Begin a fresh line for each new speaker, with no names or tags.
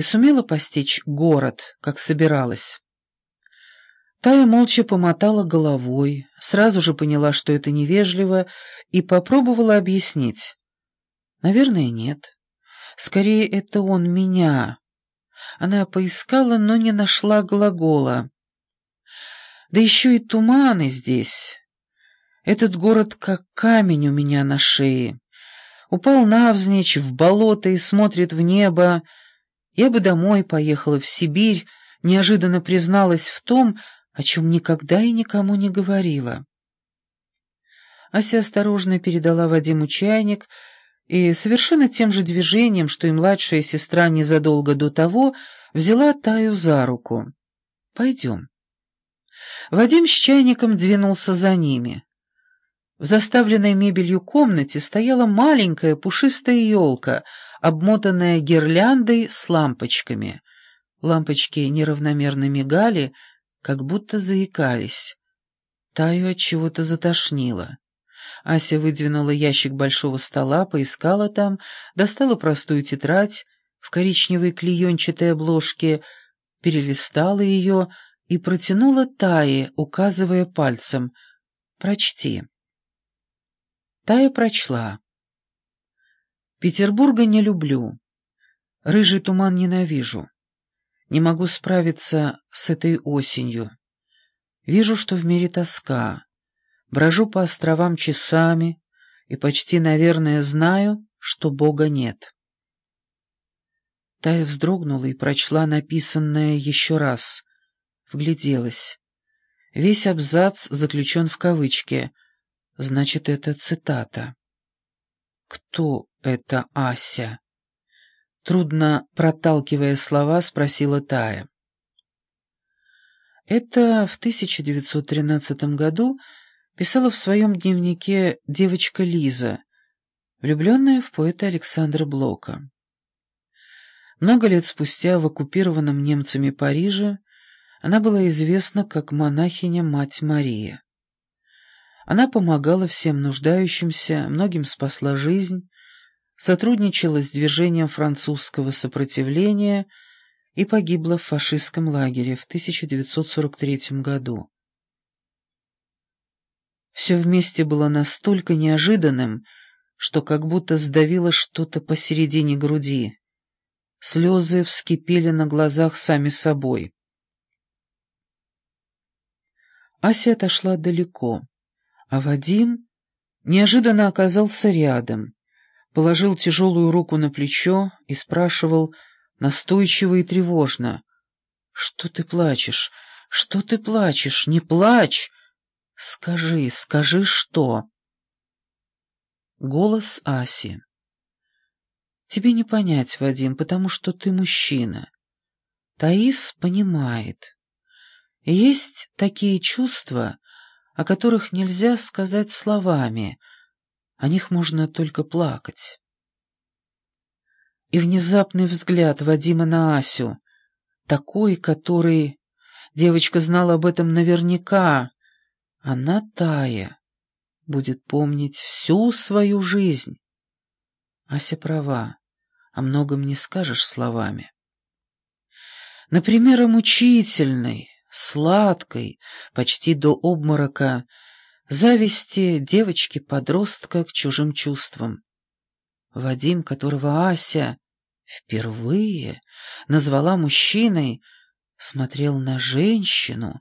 Ты сумела постичь город, как собиралась?» Тая молча помотала головой, сразу же поняла, что это невежливо, и попробовала объяснить. «Наверное, нет. Скорее, это он меня». Она поискала, но не нашла глагола. «Да еще и туманы здесь. Этот город как камень у меня на шее. Упал навзничь в болото и смотрит в небо. Я бы домой поехала, в Сибирь, неожиданно призналась в том, о чем никогда и никому не говорила. Ася осторожно передала Вадиму чайник и совершенно тем же движением, что и младшая сестра незадолго до того, взяла Таю за руку. «Пойдем». Вадим с чайником двинулся за ними. В заставленной мебелью комнате стояла маленькая пушистая елка, обмотанная гирляндой с лампочками. Лампочки неравномерно мигали, как будто заикались. Таю от чего-то затошнило. Ася выдвинула ящик большого стола, поискала там, достала простую тетрадь в коричневой клеенчатой обложке, перелистала ее и протянула Тае, указывая пальцем «Прочти». Тая прочла. «Петербурга не люблю. Рыжий туман ненавижу. Не могу справиться с этой осенью. Вижу, что в мире тоска. Брожу по островам часами и почти, наверное, знаю, что Бога нет. Тая вздрогнула и прочла написанное еще раз. Вгляделась. Весь абзац заключен в кавычке. Значит, это цитата. «Кто это Ася?» Трудно проталкивая слова, спросила Тая. Это в 1913 году писала в своем дневнике девочка Лиза, влюбленная в поэта Александра Блока. Много лет спустя в оккупированном немцами Париже она была известна как монахиня Мать Мария. Она помогала всем нуждающимся, многим спасла жизнь, сотрудничала с движением французского сопротивления и погибла в фашистском лагере в 1943 году. Все вместе было настолько неожиданным, что как будто сдавило что-то посередине груди. Слезы вскипели на глазах сами собой. Ася отошла далеко, а Вадим неожиданно оказался рядом положил тяжелую руку на плечо и спрашивал настойчиво и тревожно. «Что ты плачешь? Что ты плачешь? Не плачь! Скажи, скажи, что?» Голос Аси. «Тебе не понять, Вадим, потому что ты мужчина. Таис понимает. Есть такие чувства, о которых нельзя сказать словами — о них можно только плакать. И внезапный взгляд Вадима на Асю, такой, который... Девочка знала об этом наверняка. Она, Тая, будет помнить всю свою жизнь. Ася права, о многом не скажешь словами. Например, о мучительной, сладкой, почти до обморока, зависти девочки-подростка к чужим чувствам. Вадим, которого Ася впервые назвала мужчиной, смотрел на женщину,